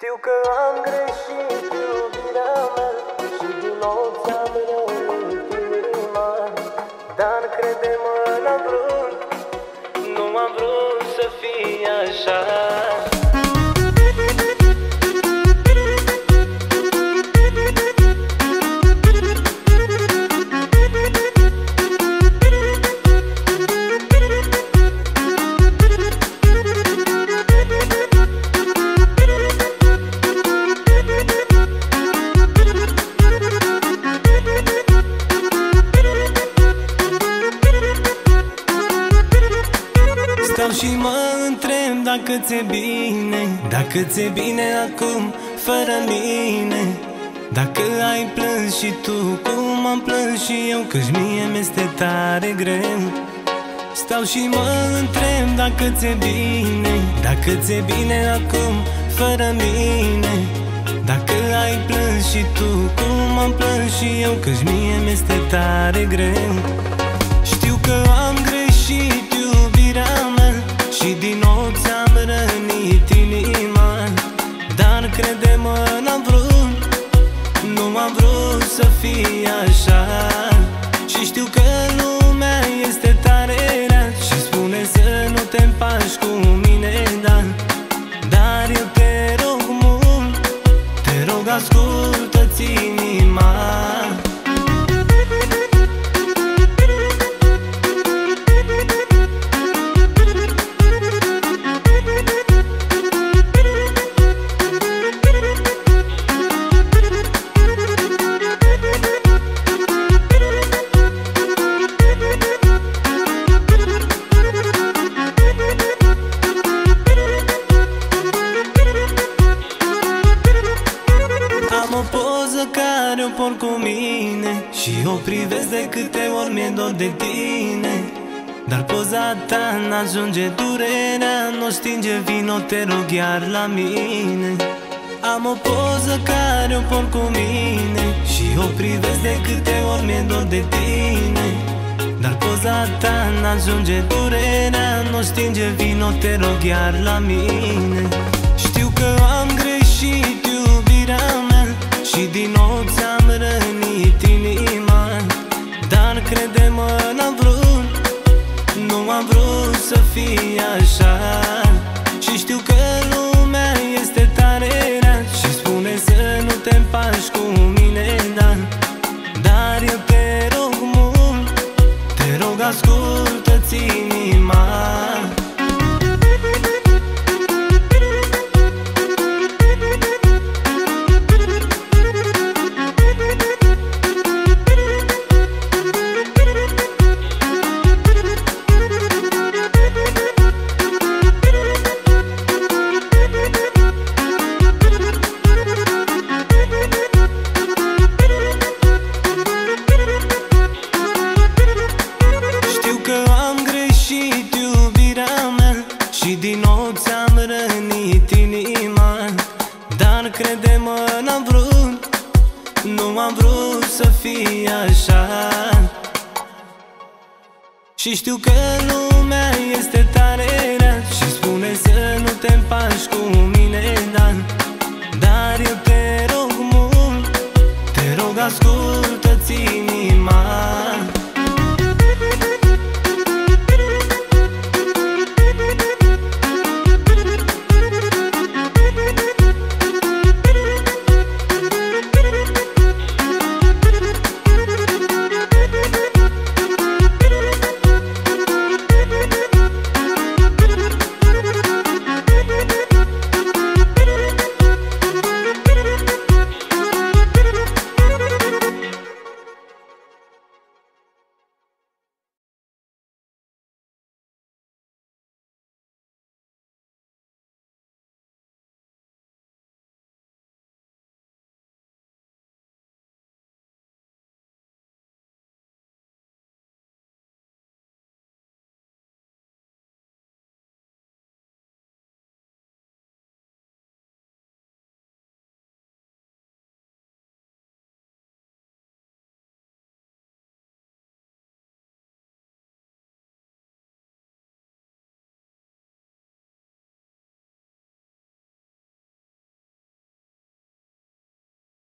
Știu că am greșit iubirea mea Și din nou ți-am Stau și mă întreb dacă ți-e bine Dacă ți-e bine acum, fără mine. Dacă ai plâns și tu, cum am plâns și eu Căci mie mi-este tare greu. Stau și mă întreb dacă ți-e bine Dacă ți-e bine acum, fără mine. Dacă ai plâns și tu, cum am plâns și eu Căci mie mi-este tare greu. Știu că am greșit crede-mă, n-am vrut Nu am vrut să fie așa. Și știu că lumea Am o poză care o port cu mine Și o privesc de câte ori mi-e dor de tine. Dar poza ta n-ajunge durerea Nu stinge vino, te rog iar la mine. Am o poză care o port cu mine Și o privesc de câte ori mi-e dor de tine. Dar poza ta n-ajunge durerea Nu stinge vino, te rog iar la mine. Știu că am greșit să fie așa. Și știu că lumea este tare rea Și spune să nu te împaci cu mine, da. Dar eu te rog mult Te rog ascultă-ți inima nou ți-am rănit inima Dar crede-mă, n-am vrut Nu am vrut să fie așa. Și știu că lumea este tare rea Și spune să nu te împaci cu mine, da. Dar eu te rog mult Te rog ascultă-ți inima